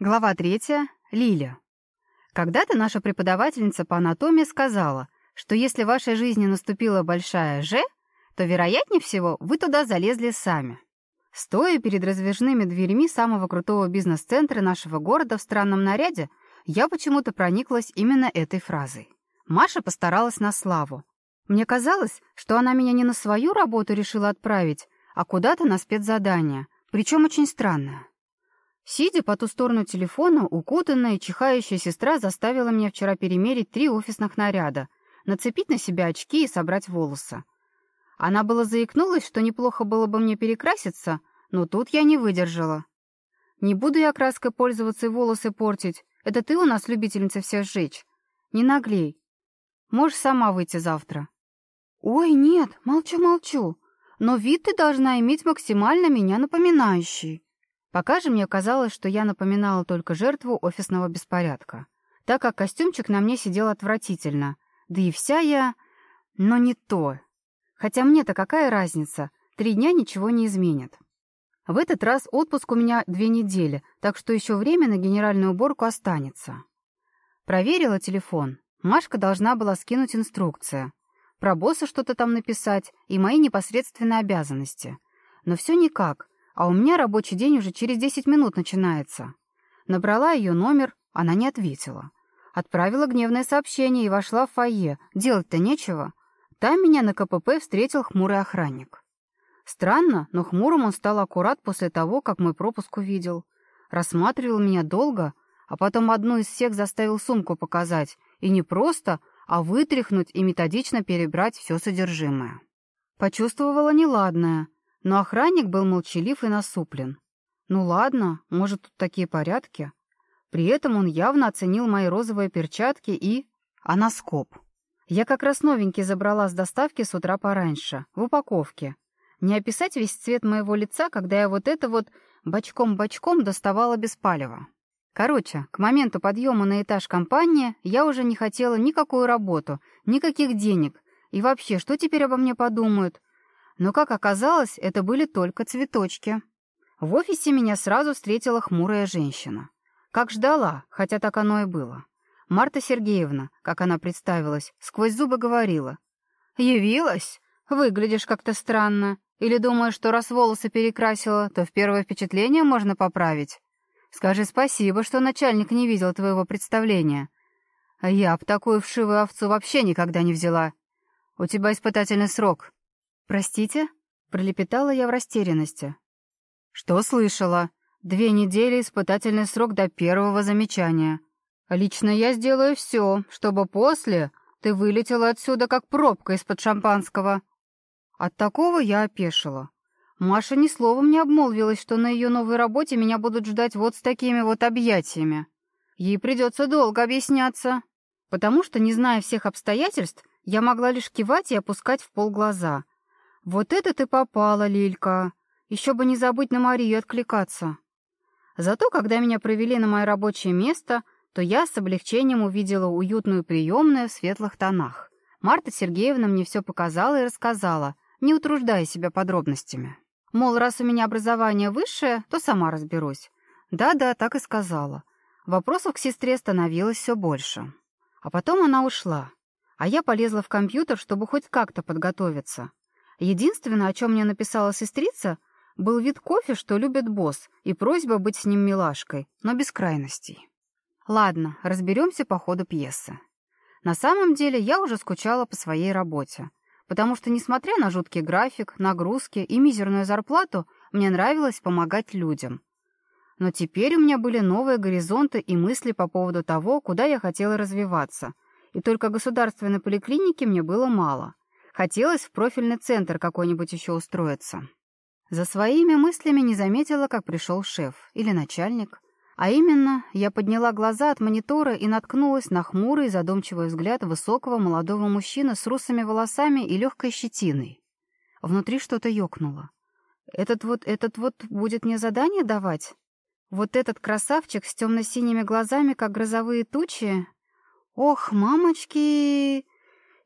Глава третья. Лиля. Когда-то наша преподавательница по анатомии сказала, что если в вашей жизни наступила большая «Ж», то, вероятнее всего, вы туда залезли сами. Стоя перед раздвижными дверьми самого крутого бизнес-центра нашего города в странном наряде, я почему-то прониклась именно этой фразой. Маша постаралась на славу. Мне казалось, что она меня не на свою работу решила отправить, а куда-то на спецзадание, причем очень странное. Сидя по ту сторону телефона, укутанная и чихающая сестра заставила меня вчера перемерить три офисных наряда, нацепить на себя очки и собрать волосы. Она было заикнулась, что неплохо было бы мне перекраситься, но тут я не выдержала. Не буду я краской пользоваться и волосы портить. Это ты у нас любительница всех сжечь. Не наглей. Можешь сама выйти завтра. Ой, нет, молчу-молчу. Но вид ты должна иметь максимально Пока же мне казалось, что я напоминала только жертву офисного беспорядка, так как костюмчик на мне сидел отвратительно. Да и вся я... Но не то. Хотя мне-то какая разница? Три дня ничего не изменит. В этот раз отпуск у меня две недели, так что еще время на генеральную уборку останется. Проверила телефон. Машка должна была скинуть инструкция. Про босса что-то там написать и мои непосредственные обязанности. Но все никак — а у меня рабочий день уже через 10 минут начинается». Набрала ее номер, она не ответила. Отправила гневное сообщение и вошла в фойе. Делать-то нечего. Там меня на КПП встретил хмурый охранник. Странно, но хмурым он стал аккурат после того, как мой пропуск увидел. Рассматривал меня долго, а потом одну из всех заставил сумку показать. И не просто, а вытряхнуть и методично перебрать все содержимое. Почувствовала неладное но охранник был молчалив и насуплен. Ну ладно, может, тут такие порядки. При этом он явно оценил мои розовые перчатки и... аноскоп. Я как раз новенький забрала с доставки с утра пораньше, в упаковке. Не описать весь цвет моего лица, когда я вот это вот бочком-бочком доставала без палева. Короче, к моменту подъема на этаж компании я уже не хотела никакую работу, никаких денег. И вообще, что теперь обо мне подумают? Но, как оказалось, это были только цветочки. В офисе меня сразу встретила хмурая женщина. Как ждала, хотя так оно и было. Марта Сергеевна, как она представилась, сквозь зубы говорила. «Явилась? Выглядишь как-то странно. Или думаешь, что раз волосы перекрасила, то в первое впечатление можно поправить? Скажи спасибо, что начальник не видел твоего представления. Я б такую вшивую овцу вообще никогда не взяла. У тебя испытательный срок. «Простите?» — пролепетала я в растерянности. «Что слышала? Две недели испытательный срок до первого замечания. Лично я сделаю все, чтобы после ты вылетела отсюда, как пробка из-под шампанского». От такого я опешила. Маша ни словом не обмолвилась, что на ее новой работе меня будут ждать вот с такими вот объятиями. Ей придется долго объясняться, потому что, не зная всех обстоятельств, я могла лишь кивать и опускать в пол глаза — «Вот это ты попала, Лилька! Еще бы не забыть на Марию откликаться!» Зато, когда меня провели на мое рабочее место, то я с облегчением увидела уютную приемную в светлых тонах. Марта Сергеевна мне все показала и рассказала, не утруждая себя подробностями. Мол, раз у меня образование высшее, то сама разберусь. Да-да, так и сказала. Вопросов к сестре становилось все больше. А потом она ушла. А я полезла в компьютер, чтобы хоть как-то подготовиться. Единственное, о чем мне написала сестрица, был вид кофе, что любит босс, и просьба быть с ним милашкой, но без крайностей. Ладно, разберемся по ходу пьесы. На самом деле я уже скучала по своей работе, потому что, несмотря на жуткий график, нагрузки и мизерную зарплату, мне нравилось помогать людям. Но теперь у меня были новые горизонты и мысли по поводу того, куда я хотела развиваться, и только государственной поликлиники мне было мало — Хотелось в профильный центр какой-нибудь еще устроиться. За своими мыслями не заметила, как пришел шеф или начальник. А именно, я подняла глаза от монитора и наткнулась на хмурый задумчивый взгляд высокого молодого мужчины с русыми волосами и легкой щетиной. Внутри что-то ёкнуло. «Этот вот, этот вот будет мне задание давать?» Вот этот красавчик с темно-синими глазами, как грозовые тучи. Ох, мамочки!